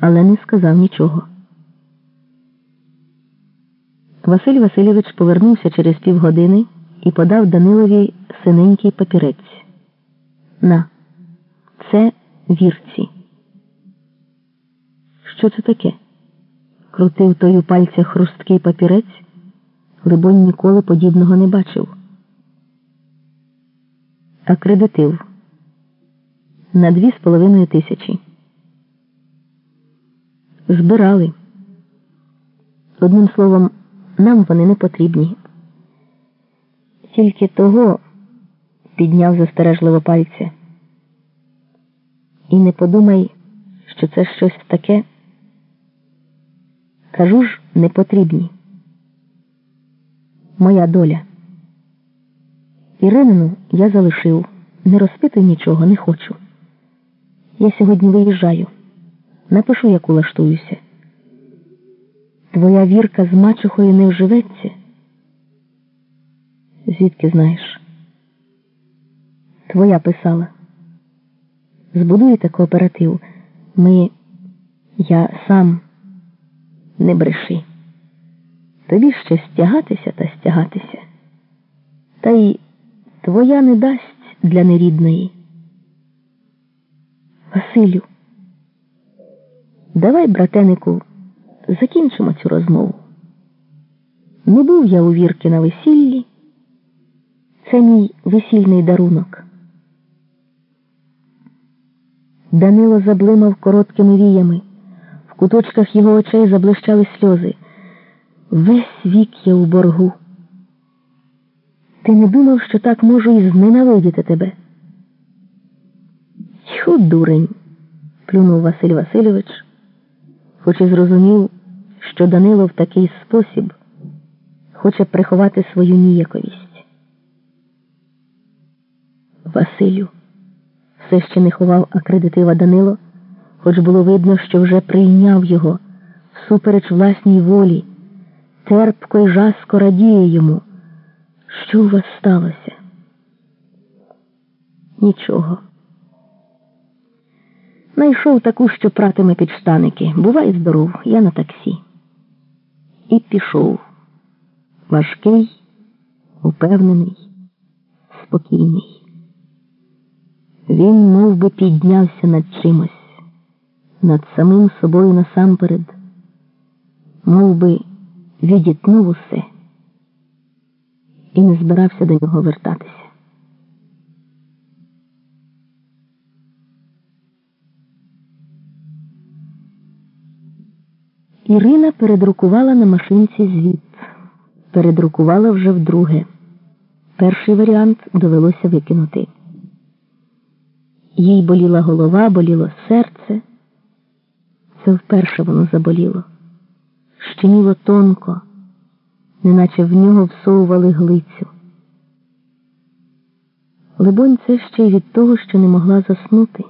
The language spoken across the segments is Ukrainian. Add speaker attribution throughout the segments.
Speaker 1: але не сказав нічого. Василь Васильович повернувся через півгодини і подав Данилові синенький папірець. На, це вірці. Що це таке? Крутив той у пальцях хрусткий папірець, либонь ніколи подібного не бачив. Акредитив на дві з половиною тисячі. Збирали. Одним словом, нам вони не потрібні. Тільки того підняв застережливо пальця. І не подумай, що це щось таке. Кажу ж, не потрібні. Моя доля. Іринину я залишив. Не розпитуй нічого, не хочу. Я сьогодні виїжджаю. Напишу, як улаштуюся. Твоя вірка з мачухою не вживеться? Звідки знаєш? Твоя писала. Збудуєте кооператив. Ми, я сам не бреши. Тобі ще стягатися та стягатися. Та й твоя не дасть для нерідної. Василю, давай, братенику, закінчимо цю розмову. Не був я у вірки на весіллі. Це мій весільний дарунок. Данило заблимав короткими віями. В куточках його очей заблищали сльози. Весь вік я у боргу. Ти не думав, що так можу і зненавидіти тебе? Тьху, дурень, плюнув Василь Васильович, хоч і зрозумів, що Данило в такий спосіб хоче приховати свою ніяковість. Василю все ще не ховав акредитива Данило, хоч було видно, що вже прийняв його всупереч власній волі, терпко й жаско радіє йому. Що у вас сталося? Нічого. Найшов таку, що пратиме під штаники. Бувай здоров, я на таксі. І пішов. Важкий, упевнений, спокійний. Він мов би, піднявся над чимось, над самим собою насамперед, мов би, відітнув усе і не збирався до нього вертатися. Ірина передрукувала на машинці звіт. Передрукувала вже вдруге. Перший варіант довелося викинути. Їй боліла голова, боліло серце. Це вперше воно заболіло. Щеміло тонко, неначе в нього всовували глицю. Либонь, це ще й від того, що не могла заснути.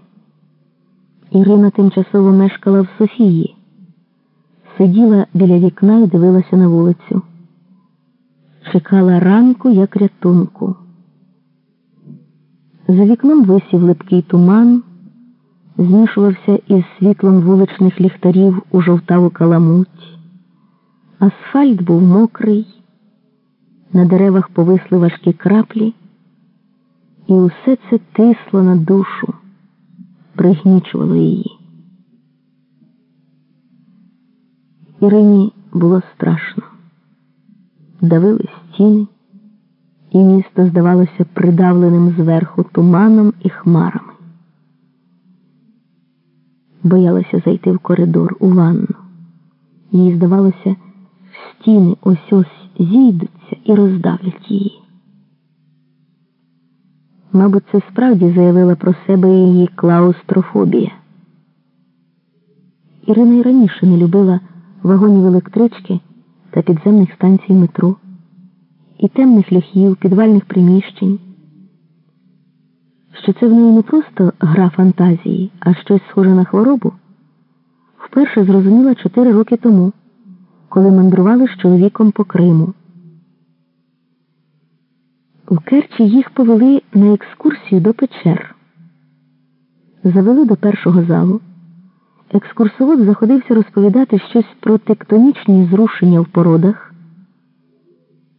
Speaker 1: Ірина тимчасово мешкала в Софії, сиділа біля вікна і дивилася на вулицю. Чекала ранку, як рятунку. За вікном висів липкий туман, змішувався із світлом вуличних ліхтарів у жовтаву каламуть. Асфальт був мокрий, на деревах повисли важкі краплі, і усе це тисло на душу, пригнічувало її. Ірині було страшно, давили стіни і місто здавалося придавленим зверху туманом і хмарами. Боялася зайти в коридор у ванну. Їй здавалося, стіни ось ось зійдуться і роздавлять її. Мабуть, це справді заявила про себе її клаустрофобія. Ірина й раніше не любила вагонів електрички та підземних станцій метро і темних ляхів, підвальних приміщень, що це в неї не просто гра фантазії, а щось схоже на хворобу, вперше зрозуміла чотири роки тому, коли мандрували з чоловіком по Криму. У Керчі їх повели на екскурсію до печер, завели до першого залу Екскурсовод заходився розповідати щось про тектонічні зрушення в породах.